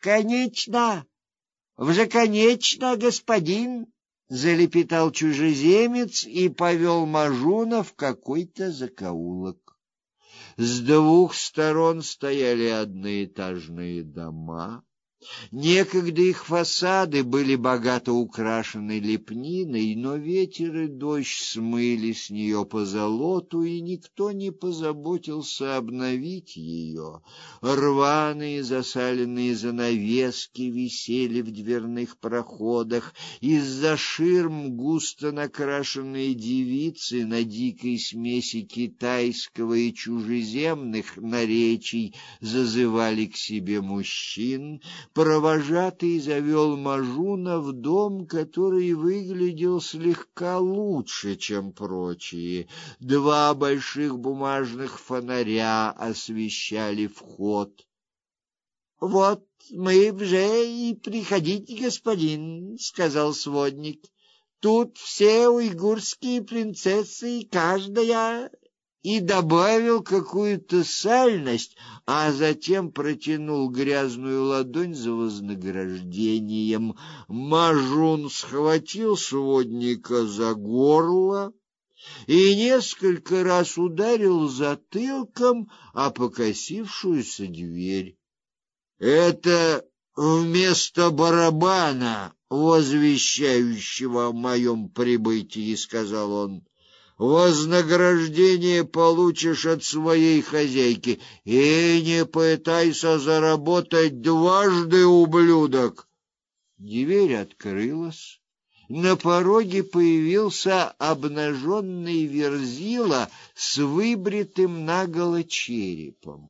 Конечно, уже конечно, господин, залепетал чужеземец и повел Мажуна в какой-то закоулок. С двух сторон стояли одноэтажные дома. Некогда их фасады были богато украшены лепниной, но ветер и дождь смыли с нее позолоту, и никто не позаботился обновить ее. Рваные засаленные занавески висели в дверных проходах, из-за ширм густо накрашенные девицы на дикой смеси китайского и чужеземных наречий зазывали к себе мужчин, провожатый завел Мажуна в дом, который выглядел слегка лучше, чем прочие. Два больших бумажных фонаря освещали вход. Вот мы уже и приходите, господин, сказал сводник. Тут все уйгурские принцессы, каждая и добавил какую-то сальность, а затем протянул грязную ладонь за вознаграждением. Мажун схватил сводника за горло и несколько раз ударил затылком о покосившуюся дверь. Это вместо барабана, возвещающего о моем прибытии, сказал он вознаграждение получишь от своей хозяйки, и не пытайся заработать дважды, ублюдок. Дверь открылась. На пороге появился обнаженный верзила с выбритым наголо черепом.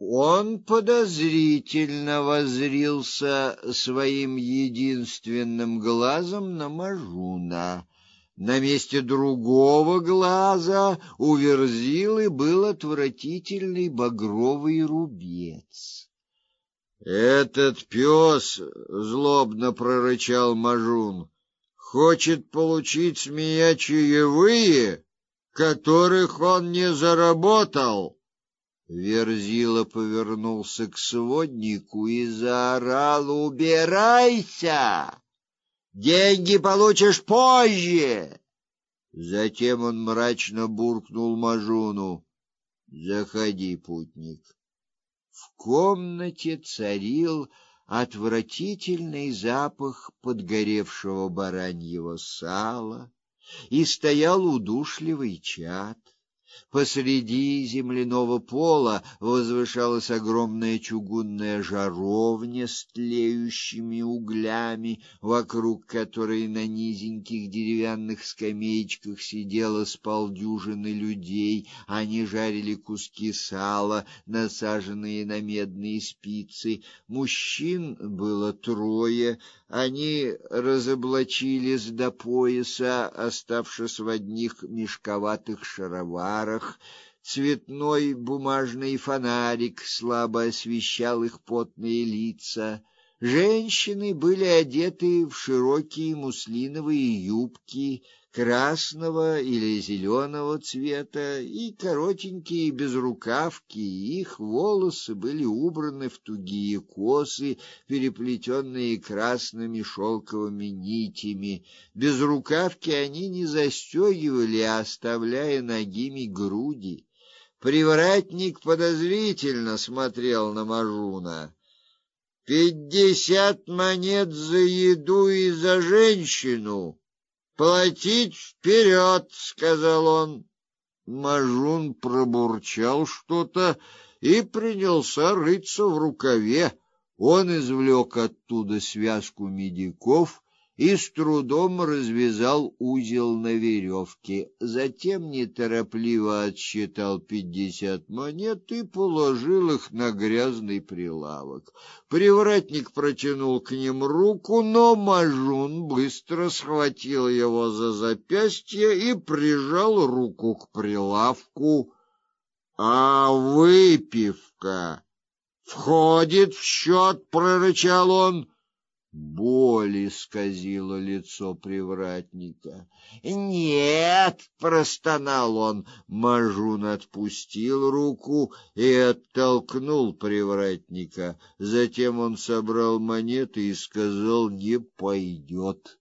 Он подозрительно воззрился своим единственным глазом на Мажуна. На месте другого глаза у Верзилы был отвратительный багровый рубец. Этот пес, злобно прорычал Мажун, хочет получить с меня чаевые, которых он не заработал. Верзила повернулся к своднику и заорал: "Убирайся!" Деньги получишь позже. Затем он мрачно буркнул Мажуну: "Заходи, путник". В комнате царил отвратительный запах подгоревшего бараньего сала, и стоял удушливый чад. Посреди земляного пола возвышалась огромная чугунная жаровня с тлеющими углями, вокруг которой на низеньких деревянных скамеечках сидело с полдюжины людей. Они жарили куски сала, насаженные на медные спицы. Мужчин было трое, они разоблачились до пояса, оставшись в одних мешковатых шароварах. Цветной бумажный фонарик слабо освещал их потные лица. Женщины были одеты в широкие муслиновые юбки, красного или зеленого цвета и коротенькие безрукавки, их волосы были убраны в тугие косы, переплетенные красными шелковыми нитями. Безрукавки они не застегивали, а оставляя нагими груди. Привратник подозрительно смотрел на Мажуна. «Пятьдесят монет за еду и за женщину!» Платить вперед, — сказал он. Мажун пробурчал что-то и принялся рыться в рукаве. Он извлек оттуда связку медиков и с трудом развязал узел на веревке. Затем неторопливо отсчитал пятьдесят монет и положил их на грязный прилавок. Привратник протянул к ним руку, но Мажун быстро схватил его за запястье и прижал руку к прилавку. А выпивка входит в счет, прорычал он. Боль исказила лицо привратника. "Нет", простонал он. Мажун отпустил руку и оттолкнул привратника. Затем он собрал монеты и сказал: "Не пойдет.